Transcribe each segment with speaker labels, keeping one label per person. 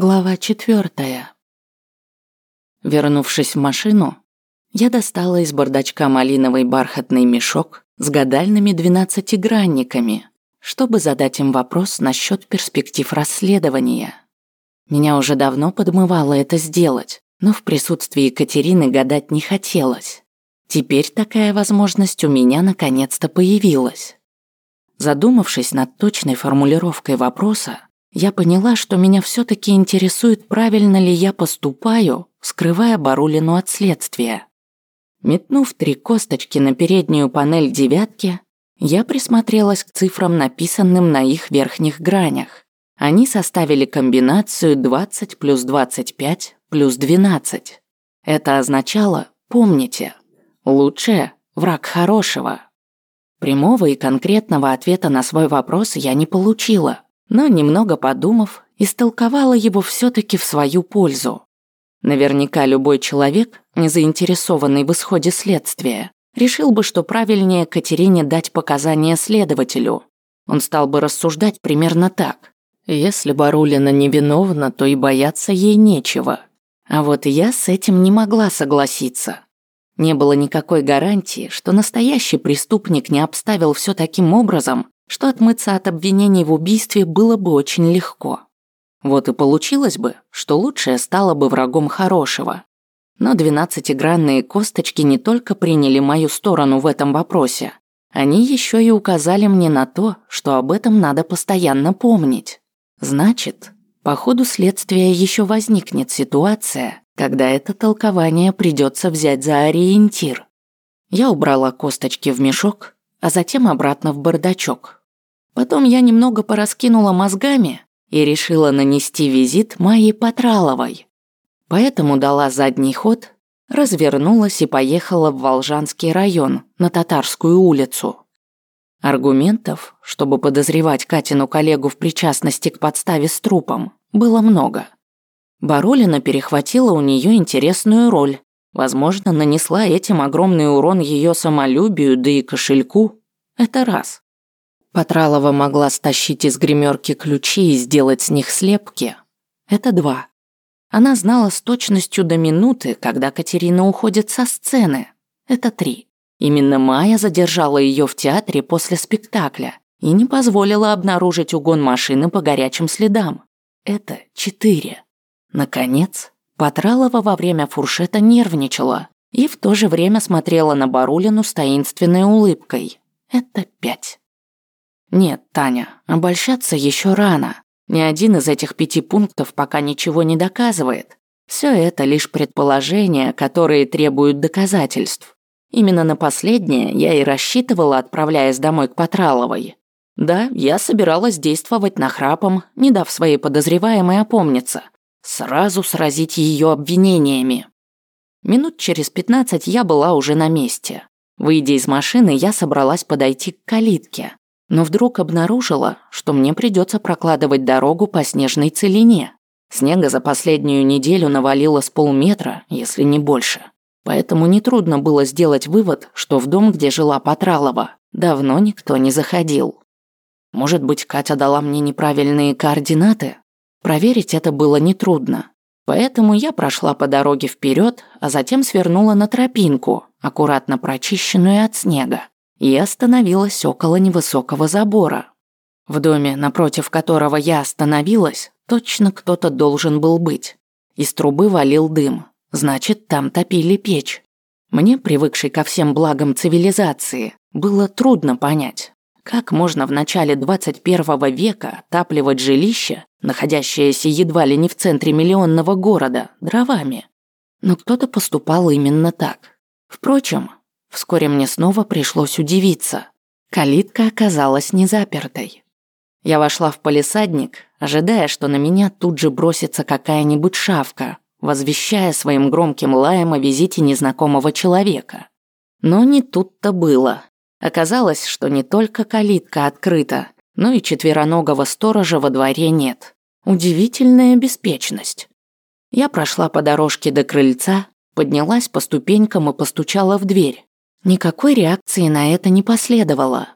Speaker 1: Глава четвертая. Вернувшись в машину, я достала из бардачка малиновый бархатный мешок с гадальными двенадцатигранниками, чтобы задать им вопрос насчет перспектив расследования. Меня уже давно подмывало это сделать, но в присутствии Екатерины гадать не хотелось. Теперь такая возможность у меня наконец-то появилась. Задумавшись над точной формулировкой вопроса, я поняла, что меня все-таки интересует, правильно ли я поступаю, скрывая Барулину от следствия. Метнув три косточки на переднюю панель девятки, я присмотрелась к цифрам, написанным на их верхних гранях. Они составили комбинацию 20 плюс 25 плюс 12. Это означало, помните, лучшее – враг хорошего. Прямого и конкретного ответа на свой вопрос я не получила – но, немного подумав, истолковала его все-таки в свою пользу. Наверняка любой человек, не заинтересованный в исходе следствия, решил бы, что правильнее Катерине дать показания следователю. Он стал бы рассуждать примерно так. Если Барулина невиновна, то и бояться ей нечего. А вот я с этим не могла согласиться. Не было никакой гарантии, что настоящий преступник не обставил все таким образом, что отмыться от обвинений в убийстве было бы очень легко. Вот и получилось бы, что лучшее стало бы врагом хорошего. Но двенадцатигранные косточки не только приняли мою сторону в этом вопросе, они еще и указали мне на то, что об этом надо постоянно помнить. Значит, по ходу следствия еще возникнет ситуация, когда это толкование придется взять за ориентир. Я убрала косточки в мешок, а затем обратно в бардачок, Потом я немного пораскинула мозгами и решила нанести визит Майе Патраловой. Поэтому дала задний ход, развернулась и поехала в Волжанский район, на Татарскую улицу. Аргументов, чтобы подозревать Катину коллегу в причастности к подставе с трупом, было много. Баролина перехватила у нее интересную роль. Возможно, нанесла этим огромный урон ее самолюбию, да и кошельку. Это раз. Патралова могла стащить из гримерки ключи и сделать с них слепки. Это два. Она знала с точностью до минуты, когда Катерина уходит со сцены. Это три. Именно Майя задержала ее в театре после спектакля и не позволила обнаружить угон машины по горячим следам. Это четыре. Наконец, Патралова во время фуршета нервничала и в то же время смотрела на Барулину с таинственной улыбкой. Это пять. Нет, Таня, обольщаться еще рано. Ни один из этих пяти пунктов пока ничего не доказывает. Все это лишь предположения, которые требуют доказательств. Именно на последнее я и рассчитывала, отправляясь домой к Патраловой. Да, я собиралась действовать нахрапом, не дав своей подозреваемой опомниться. Сразу сразить ее обвинениями. Минут через пятнадцать я была уже на месте. Выйдя из машины, я собралась подойти к калитке но вдруг обнаружила, что мне придется прокладывать дорогу по снежной целине. Снега за последнюю неделю навалило с полметра, если не больше. Поэтому нетрудно было сделать вывод, что в дом, где жила Патралова, давно никто не заходил. Может быть, Катя дала мне неправильные координаты? Проверить это было нетрудно. Поэтому я прошла по дороге вперед, а затем свернула на тропинку, аккуратно прочищенную от снега и остановилась около невысокого забора. В доме, напротив которого я остановилась, точно кто-то должен был быть. Из трубы валил дым, значит, там топили печь. Мне, привыкшей ко всем благам цивилизации, было трудно понять, как можно в начале 21 века отапливать жилище, находящееся едва ли не в центре миллионного города, дровами. Но кто-то поступал именно так. Впрочем, Вскоре мне снова пришлось удивиться. Калитка оказалась не запертой. Я вошла в полисадник, ожидая, что на меня тут же бросится какая-нибудь шавка, возвещая своим громким лаем о визите незнакомого человека. Но не тут-то было. Оказалось, что не только калитка открыта, но и четвероногого сторожа во дворе нет. Удивительная беспечность. Я прошла по дорожке до крыльца, поднялась по ступенькам и постучала в дверь. Никакой реакции на это не последовало.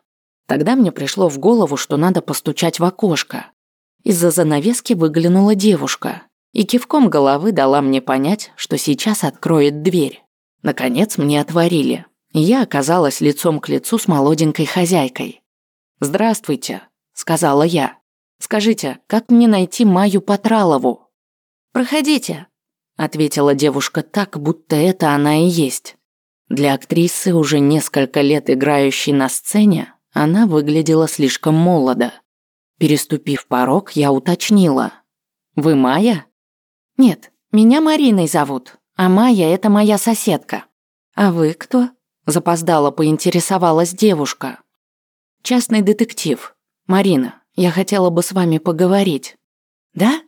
Speaker 1: Тогда мне пришло в голову, что надо постучать в окошко. Из-за занавески выглянула девушка. и кивком головы дала мне понять, что сейчас откроет дверь. Наконец мне отворили, и я оказалась лицом к лицу с молоденькой хозяйкой. «Здравствуйте», — сказала я. «Скажите, как мне найти Маю Патралову?» «Проходите», — ответила девушка так, будто это она и есть. Для актрисы, уже несколько лет играющей на сцене, она выглядела слишком молодо. Переступив порог, я уточнила. «Вы Майя?» «Нет, меня Мариной зовут, а Майя – это моя соседка». «А вы кто?» – запоздала поинтересовалась девушка. «Частный детектив. Марина, я хотела бы с вами поговорить». «Да?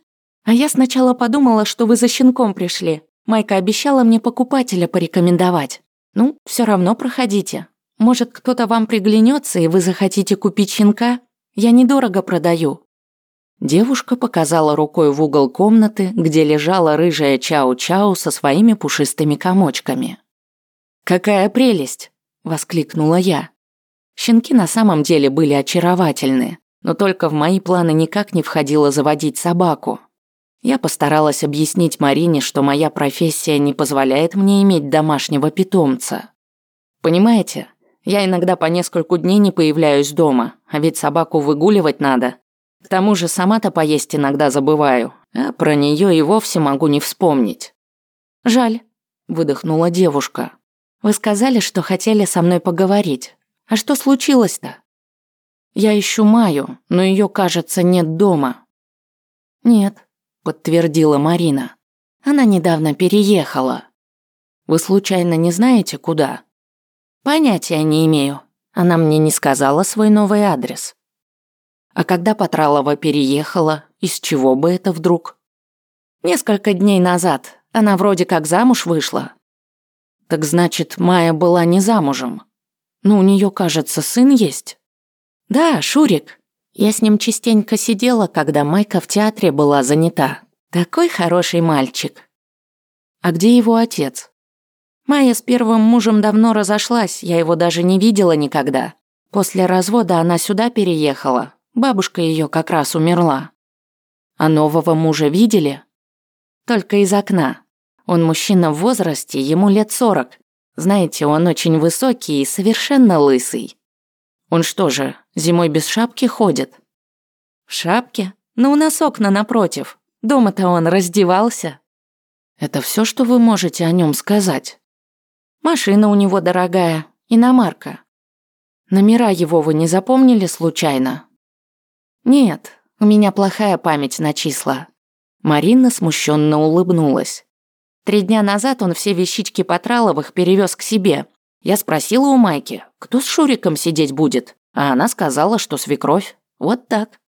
Speaker 1: А я сначала подумала, что вы за щенком пришли. Майка обещала мне покупателя порекомендовать. Ну, все равно проходите. Может, кто-то вам приглянется, и вы захотите купить щенка? Я недорого продаю». Девушка показала рукой в угол комнаты, где лежала рыжая Чау-Чау со своими пушистыми комочками. «Какая прелесть!» – воскликнула я. Щенки на самом деле были очаровательны, но только в мои планы никак не входило заводить собаку. Я постаралась объяснить Марине, что моя профессия не позволяет мне иметь домашнего питомца. Понимаете, я иногда по нескольку дней не появляюсь дома, а ведь собаку выгуливать надо. К тому же сама-то поесть иногда забываю, а про нее и вовсе могу не вспомнить. «Жаль», – выдохнула девушка. «Вы сказали, что хотели со мной поговорить. А что случилось-то?» «Я ищу Маю, но ее, кажется, нет дома». «Нет, подтвердила Марина. Она недавно переехала. Вы случайно не знаете, куда? Понятия не имею. Она мне не сказала свой новый адрес. А когда Патралова переехала, из чего бы это вдруг? Несколько дней назад. Она вроде как замуж вышла. Так значит, Майя была не замужем. Ну, у нее, кажется, сын есть. Да, Шурик. Я с ним частенько сидела, когда Майка в театре была занята. Такой хороший мальчик. А где его отец? Майя с первым мужем давно разошлась, я его даже не видела никогда. После развода она сюда переехала. Бабушка ее как раз умерла. А нового мужа видели? Только из окна. Он мужчина в возрасте, ему лет сорок. Знаете, он очень высокий и совершенно лысый. Он что же, зимой без шапки ходит? В шапке? Но у нас окна напротив. Дома-то он раздевался. Это все, что вы можете о нем сказать? Машина у него дорогая, иномарка. Номера его вы не запомнили случайно? Нет, у меня плохая память на числа. Марина смущенно улыбнулась. Три дня назад он все вещички Патраловых перевез к себе, я спросила у Майки, кто с Шуриком сидеть будет, а она сказала, что свекровь. Вот так.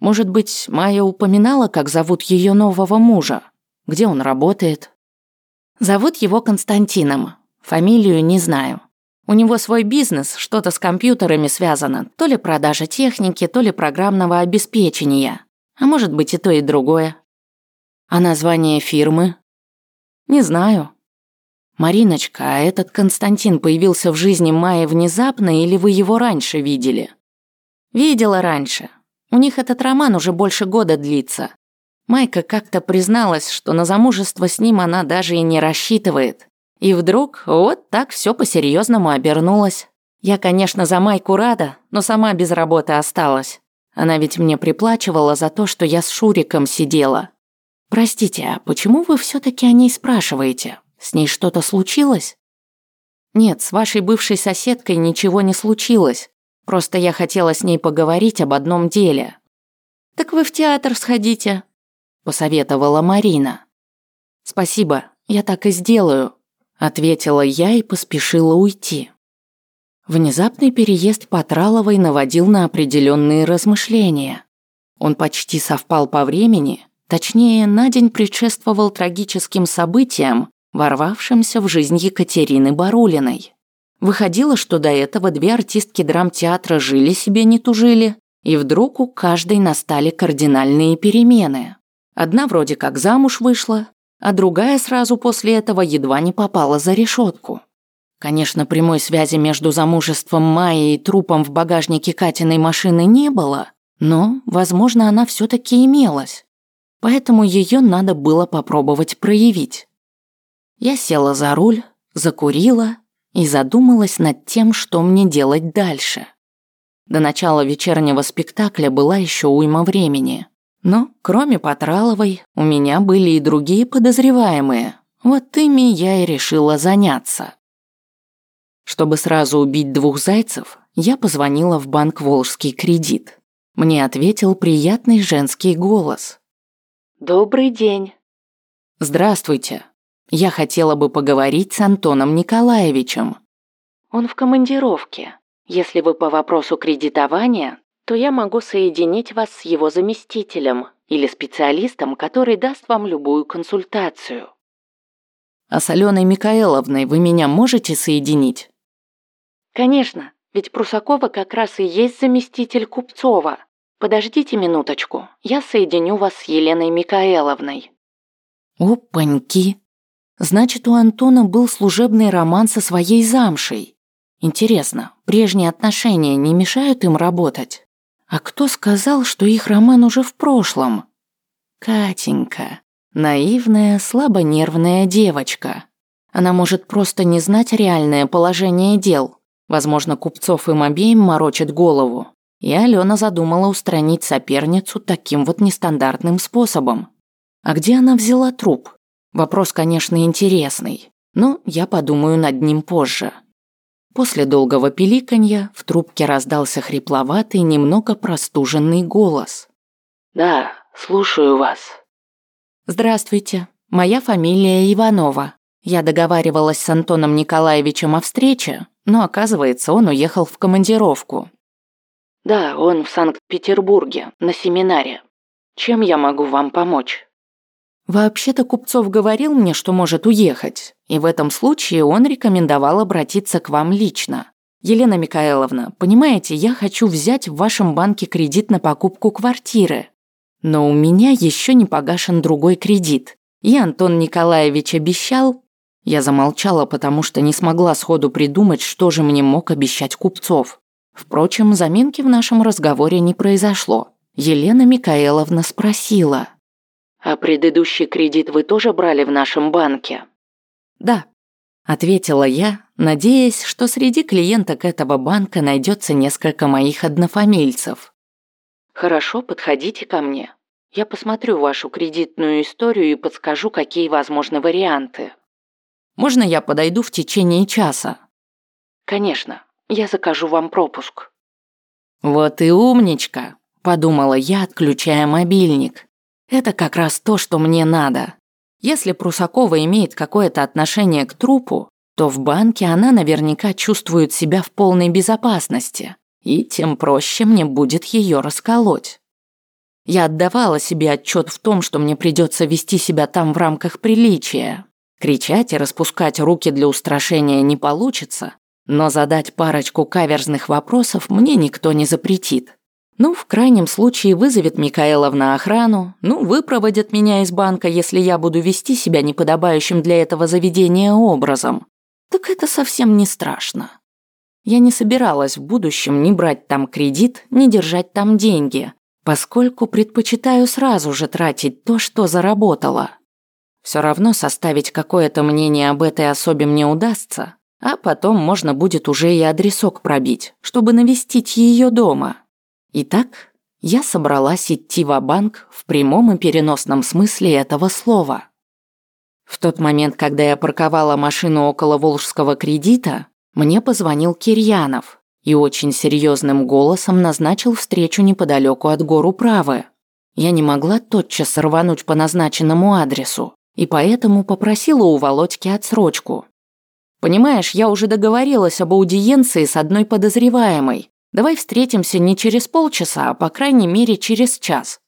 Speaker 1: Может быть, Майя упоминала, как зовут ее нового мужа? Где он работает? Зовут его Константином. Фамилию не знаю. У него свой бизнес, что-то с компьютерами связано, то ли продажа техники, то ли программного обеспечения. А может быть и то, и другое. А название фирмы? Не знаю. «Мариночка, а этот Константин появился в жизни Майи внезапно или вы его раньше видели?» «Видела раньше. У них этот роман уже больше года длится. Майка как-то призналась, что на замужество с ним она даже и не рассчитывает. И вдруг вот так все по-серьезному обернулось. Я, конечно, за Майку рада, но сама без работы осталась. Она ведь мне приплачивала за то, что я с Шуриком сидела. Простите, а почему вы все таки о ней спрашиваете? С ней что-то случилось? Нет, с вашей бывшей соседкой ничего не случилось. Просто я хотела с ней поговорить об одном деле. Так вы в театр сходите, посоветовала Марина. Спасибо, я так и сделаю, ответила я и поспешила уйти. Внезапный переезд Патраловой наводил на определенные размышления. Он почти совпал по времени, точнее, на день предшествовал трагическим событиям, ворвавшимся в жизнь Екатерины Барулиной. Выходило, что до этого две артистки драмтеатра жили себе не тужили, и вдруг у каждой настали кардинальные перемены. Одна вроде как замуж вышла, а другая сразу после этого едва не попала за решетку. Конечно, прямой связи между замужеством Майи и трупом в багажнике Катиной машины не было, но, возможно, она все таки имелась. поэтому ее надо было попробовать проявить. Я села за руль, закурила и задумалась над тем, что мне делать дальше. До начала вечернего спектакля была еще уйма времени. Но, кроме Патраловой, у меня были и другие подозреваемые. Вот ими я и решила заняться. Чтобы сразу убить двух зайцев, я позвонила в банк «Волжский кредит». Мне ответил приятный женский голос.
Speaker 2: «Добрый день».
Speaker 1: «Здравствуйте. Я хотела бы поговорить с Антоном Николаевичем».
Speaker 2: «Он в командировке. Если вы по вопросу кредитования, то я могу соединить вас с его заместителем или специалистом, который даст вам любую консультацию».
Speaker 1: «А с Аленой Микаэловной вы меня можете соединить?»
Speaker 2: «Конечно, ведь Прусакова как раз и есть заместитель Купцова. Подождите минуточку, я соединю вас с Еленой Микаэловной».
Speaker 1: «Опаньки! Значит, у Антона был служебный роман со своей замшей. Интересно, прежние отношения не мешают им работать? А кто сказал, что их роман уже в прошлом? Катенька, наивная, слабонервная девочка. Она может просто не знать реальное положение дел, Возможно, купцов им обеим морочит голову. И Алена задумала устранить соперницу таким вот нестандартным способом. А где она взяла труп? Вопрос, конечно, интересный, но я подумаю над ним позже. После долгого пиликанья в трубке раздался хрипловатый, немного простуженный голос.
Speaker 2: «Да, слушаю вас».
Speaker 1: «Здравствуйте. Моя фамилия Иванова. Я договаривалась с Антоном Николаевичем о встрече, но оказывается, он уехал в командировку.
Speaker 2: Да, он в Санкт-Петербурге, на семинаре. Чем я могу вам помочь?
Speaker 1: Вообще-то Купцов говорил мне, что может уехать, и в этом случае он рекомендовал обратиться к вам лично. Елена Микаэловна, понимаете, я хочу взять в вашем банке кредит на покупку квартиры. Но у меня еще не погашен другой кредит. И Антон Николаевич обещал, я замолчала, потому что не смогла сходу придумать, что же мне мог обещать Купцов. Впрочем, заминки в нашем разговоре не произошло. Елена Микаэловна спросила.
Speaker 2: «А предыдущий кредит вы тоже брали в нашем банке?»
Speaker 1: «Да», – ответила я, надеясь, что среди клиенток этого банка найдется несколько моих однофамильцев.
Speaker 2: «Хорошо, подходите ко мне. Я посмотрю вашу кредитную историю и подскажу, какие возможны варианты».
Speaker 1: Можно я подойду в течение часа?»
Speaker 2: «Конечно. Я закажу вам пропуск».
Speaker 1: «Вот и умничка», – подумала я, отключая мобильник. «Это как раз то, что мне надо. Если Прусакова имеет какое-то отношение к трупу, то в банке она наверняка чувствует себя в полной безопасности, и тем проще мне будет ее расколоть. Я отдавала себе отчет в том, что мне придется вести себя там в рамках приличия, Кричать и распускать руки для устрашения не получится, но задать парочку каверзных вопросов мне никто не запретит. Ну, в крайнем случае вызовет Микаэловна охрану, ну, выпроводят меня из банка, если я буду вести себя неподобающим для этого заведения образом. Так это совсем не страшно. Я не собиралась в будущем ни брать там кредит, ни держать там деньги, поскольку предпочитаю сразу же тратить то, что заработала. Все равно составить какое-то мнение об этой особе мне удастся, а потом можно будет уже и адресок пробить, чтобы навестить ее дома. Итак, я собралась идти в банк в прямом и переносном смысле этого слова. В тот момент, когда я парковала машину около Волжского кредита, мне позвонил Кирьянов и очень серьезным голосом назначил встречу неподалеку от гор Управы. Я не могла тотчас рвануть по назначенному адресу, и поэтому попросила у Володьки отсрочку. Понимаешь, я уже договорилась об аудиенции с одной подозреваемой. Давай встретимся не через полчаса, а по крайней мере через час.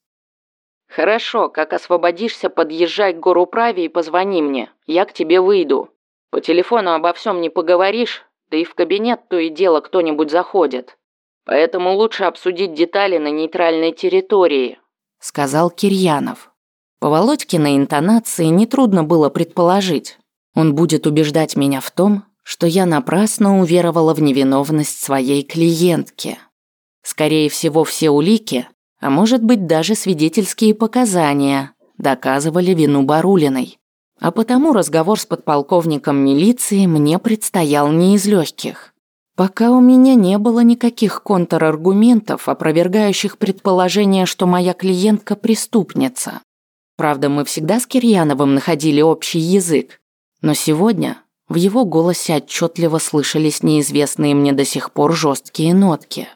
Speaker 2: Хорошо, как освободишься, подъезжай к горуправе и позвони мне. Я к тебе выйду. По телефону обо всем не поговоришь, да и в кабинет то и дело кто-нибудь заходит. Поэтому лучше обсудить детали на нейтральной территории», —
Speaker 1: сказал Кирьянов. По Володькиной интонации нетрудно было предположить. Он будет убеждать меня в том, что я напрасно уверовала в невиновность своей клиентки. Скорее всего, все улики, а может быть даже свидетельские показания, доказывали вину Барулиной. А потому разговор с подполковником милиции мне предстоял не из легких. Пока у меня не было никаких контраргументов, опровергающих предположение, что моя клиентка преступница. Правда, мы всегда с Кирьяновым находили общий язык, но сегодня в его голосе отчетливо слышались неизвестные мне до сих пор жесткие нотки.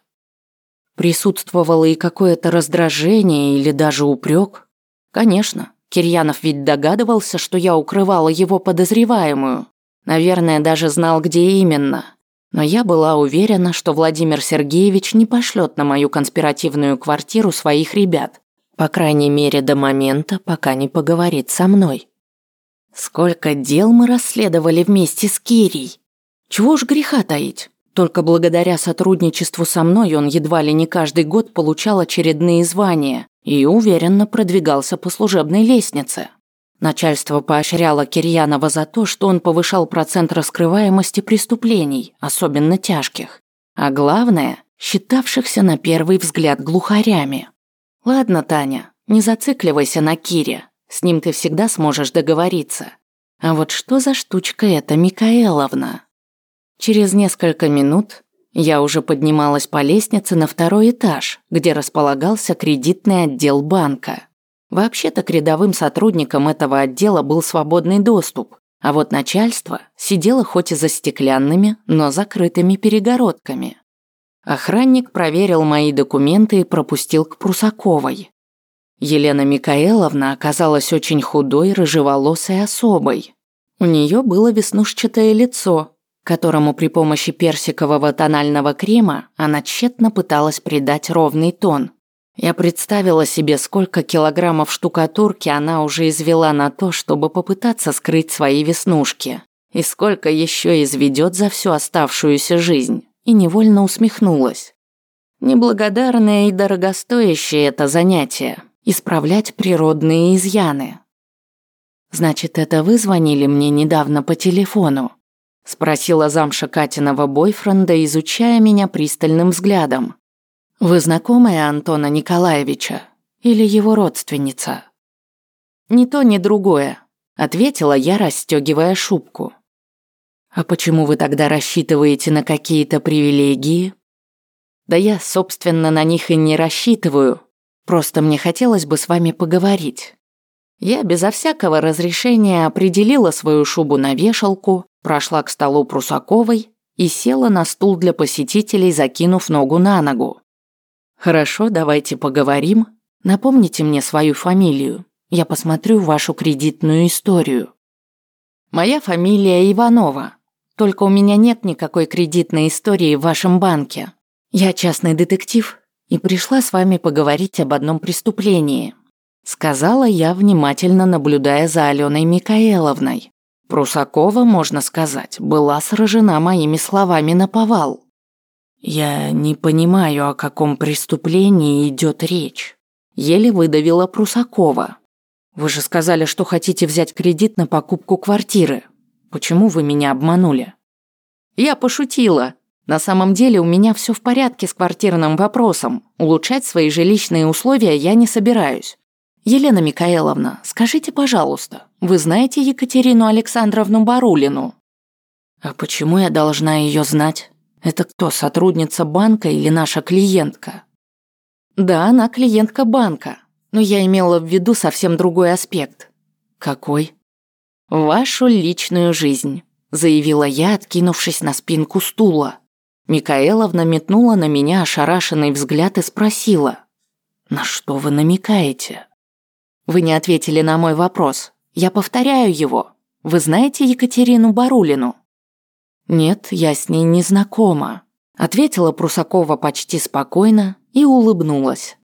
Speaker 1: Присутствовало и какое-то раздражение или даже упрек. Конечно, Кирьянов ведь догадывался, что я укрывала его подозреваемую. Наверное, даже знал, где именно – но я была уверена, что Владимир Сергеевич не пошлет на мою конспиративную квартиру своих ребят. По крайней мере, до момента, пока не поговорит со мной. Сколько дел мы расследовали вместе с Кирей. Чего ж греха таить? Только благодаря сотрудничеству со мной он едва ли не каждый год получал очередные звания и уверенно продвигался по служебной лестнице. Начальство поощряло Кирьянова за то, что он повышал процент раскрываемости преступлений, особенно тяжких. А главное, считавшихся на первый взгляд глухарями. Ладно, Таня, не зацикливайся на Кире. С ним ты всегда сможешь договориться. А вот что за штучка эта Микаэловна? Через несколько минут я уже поднималась по лестнице на второй этаж, где располагался кредитный отдел банка. Вообще-то к рядовым сотрудникам этого отдела был свободный доступ, а вот начальство сидело хоть и за стеклянными, но закрытыми перегородками. Охранник проверил мои документы и пропустил к Прусаковой. Елена Микаэловна оказалась очень худой, рыжеволосой особой. У нее было веснушчатое лицо, которому при помощи персикового тонального крема она тщетно пыталась придать ровный тон – я представила себе, сколько килограммов штукатурки она уже извела на то, чтобы попытаться скрыть свои веснушки. И сколько еще изведет за всю оставшуюся жизнь. И невольно усмехнулась. Неблагодарное и дорогостоящее это занятие – исправлять природные изъяны. «Значит, это вы звонили мне недавно по телефону?» – спросила замша Катиного бойфренда, изучая меня пристальным взглядом. «Вы знакомая Антона Николаевича? Или его родственница?» «Ни то, ни другое», – ответила я, расстегивая шубку. «А почему вы тогда рассчитываете на какие-то привилегии?» «Да я, собственно, на них и не рассчитываю. Просто мне хотелось бы с вами поговорить». Я безо всякого разрешения определила свою шубу на вешалку, прошла к столу Прусаковой и села на стул для посетителей, закинув ногу на ногу. «Хорошо, давайте поговорим. Напомните мне свою фамилию. Я посмотрю вашу кредитную историю». «Моя фамилия Иванова. Только у меня нет никакой кредитной истории в вашем банке. Я частный детектив и пришла с вами поговорить об одном преступлении», сказала я, внимательно наблюдая за Аленой Микаэловной. Прусакова, можно сказать, была сражена моими словами на повал. «Я не понимаю, о каком преступлении идет речь», – еле выдавила Прусакова. «Вы же сказали, что хотите взять кредит на покупку квартиры. Почему вы меня обманули?» «Я пошутила. На самом деле у меня все в порядке с квартирным вопросом. Улучшать свои жилищные условия я не собираюсь. Елена Микаэловна, скажите, пожалуйста, вы знаете Екатерину Александровну Барулину?» «А почему я должна ее знать?» Это кто, сотрудница банка или наша клиентка? Да, она клиентка банка, но я имела в виду совсем другой аспект. Какой? Вашу личную жизнь, заявила я, откинувшись на спинку стула. Микаэловна метнула на меня ошарашенный взгляд и спросила. «На что вы намекаете?» «Вы не ответили на мой вопрос. Я повторяю его. Вы знаете Екатерину Барулину?» «Нет, я с ней не знакома», – ответила Прусакова почти спокойно и улыбнулась.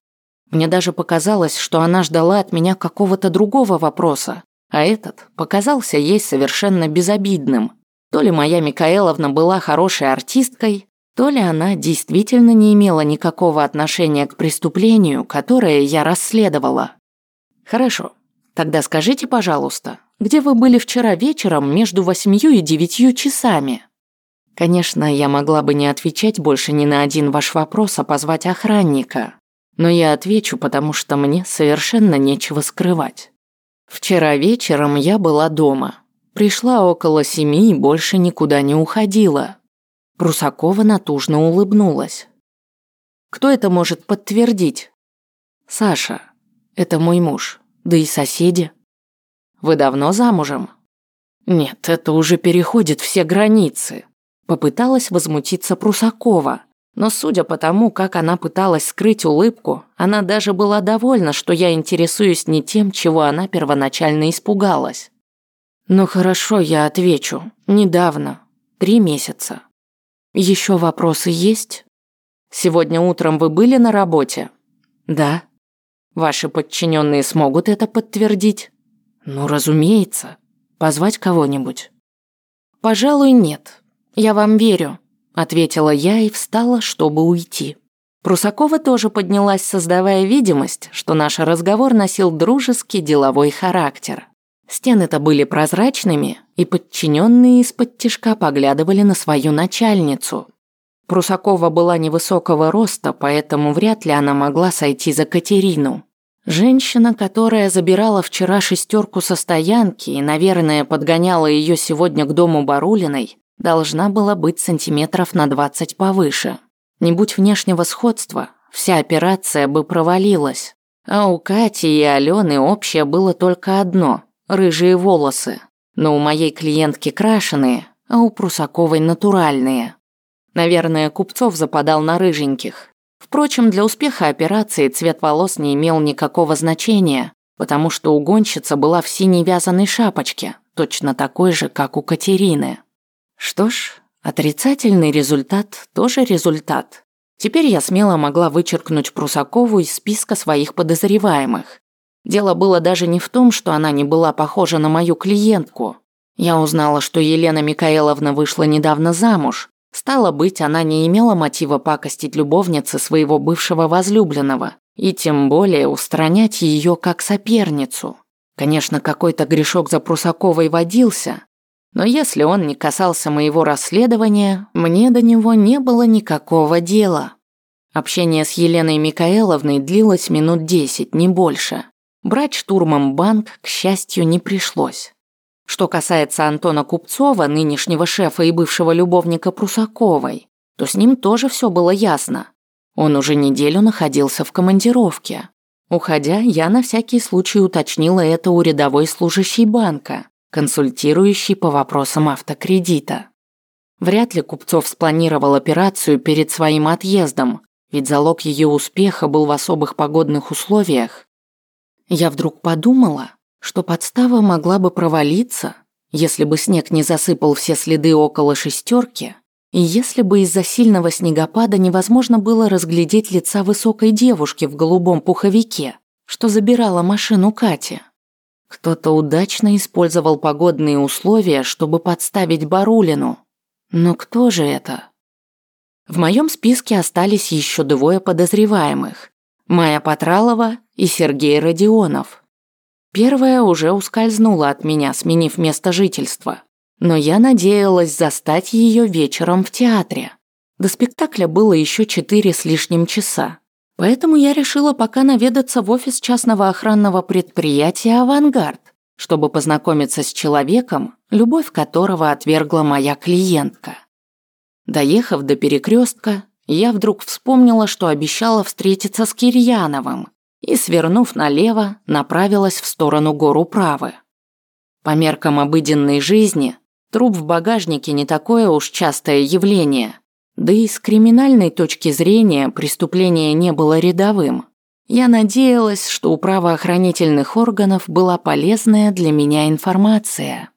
Speaker 1: Мне даже показалось, что она ждала от меня какого-то другого вопроса, а этот показался ей совершенно безобидным. То ли моя Микаэловна была хорошей артисткой, то ли она действительно не имела никакого отношения к преступлению, которое я расследовала. Хорошо, тогда скажите, пожалуйста, где вы были вчера вечером между восьмью и девятью часами? Конечно, я могла бы не отвечать больше ни на один ваш вопрос, а позвать охранника. Но я отвечу, потому что мне совершенно нечего скрывать. Вчера вечером я была дома. Пришла около семи и больше никуда не уходила. Прусакова натужно улыбнулась. Кто это может подтвердить? Саша. Это мой муж. Да и соседи. Вы давно замужем? Нет, это уже переходит все границы. Попыталась возмутиться Прусакова. Но судя по тому, как она пыталась скрыть улыбку, она даже была довольна, что я интересуюсь не тем, чего она первоначально испугалась. «Ну хорошо, я отвечу. Недавно. Три месяца. Еще вопросы есть? Сегодня утром вы были на работе?» «Да». «Ваши подчиненные смогут это подтвердить?» «Ну, разумеется. Позвать кого-нибудь?» «Пожалуй, нет. Я вам верю ответила я и встала, чтобы уйти. Прусакова тоже поднялась, создавая видимость, что наш разговор носил дружеский деловой характер. Стены-то были прозрачными, и подчиненные из-под тишка поглядывали на свою начальницу. Прусакова была невысокого роста, поэтому вряд ли она могла сойти за Катерину. Женщина, которая забирала вчера шестерку со стоянки и, наверное, подгоняла ее сегодня к дому Барулиной, должна была быть сантиметров на 20 повыше. Не будь внешнего сходства, вся операция бы провалилась. А у Кати и Алены общее было только одно – рыжие волосы. Но у моей клиентки крашеные, а у Прусаковой натуральные. Наверное, Купцов западал на рыженьких. Впрочем, для успеха операции цвет волос не имел никакого значения, потому что угонщица была в синей вязаной шапочке, точно такой же, как у Катерины. Что ж, отрицательный результат тоже результат. Теперь я смело могла вычеркнуть Прусакову из списка своих подозреваемых. Дело было даже не в том, что она не была похожа на мою клиентку. Я узнала, что Елена Микаэловна вышла недавно замуж. Стало быть, она не имела мотива пакостить любовнице своего бывшего возлюбленного, и тем более устранять ее как соперницу. Конечно, какой-то грешок за Прусаковой водился, но если он не касался моего расследования, мне до него не было никакого дела. Общение с Еленой Микаэловной длилось минут десять, не больше. Брать штурмом банк, к счастью, не пришлось. Что касается Антона Купцова, нынешнего шефа и бывшего любовника Прусаковой, то с ним тоже все было ясно. Он уже неделю находился в командировке. Уходя, я на всякий случай уточнила это у рядовой служащей банка консультирующий по вопросам автокредита. Вряд ли Купцов спланировал операцию перед своим отъездом, ведь залог ее успеха был в особых погодных условиях. Я вдруг подумала, что подстава могла бы провалиться, если бы снег не засыпал все следы около шестерки, и если бы из-за сильного снегопада невозможно было разглядеть лица высокой девушки в голубом пуховике, что забирала машину Кати. Кто-то удачно использовал погодные условия, чтобы подставить Барулину. Но кто же это? В моем списке остались еще двое подозреваемых. Майя Патралова и Сергей Родионов. Первая уже ускользнула от меня, сменив место жительства. Но я надеялась застать ее вечером в театре. До спектакля было еще четыре с лишним часа. Поэтому я решила пока наведаться в офис частного охранного предприятия «Авангард», чтобы познакомиться с человеком, любовь которого отвергла моя клиентка. Доехав до перекрестка, я вдруг вспомнила, что обещала встретиться с Кирьяновым и, свернув налево, направилась в сторону гору правы. По меркам обыденной жизни, труп в багажнике не такое уж частое явление, да и с криминальной точки зрения преступление не было рядовым. Я надеялась, что у правоохранительных органов была полезная для меня информация.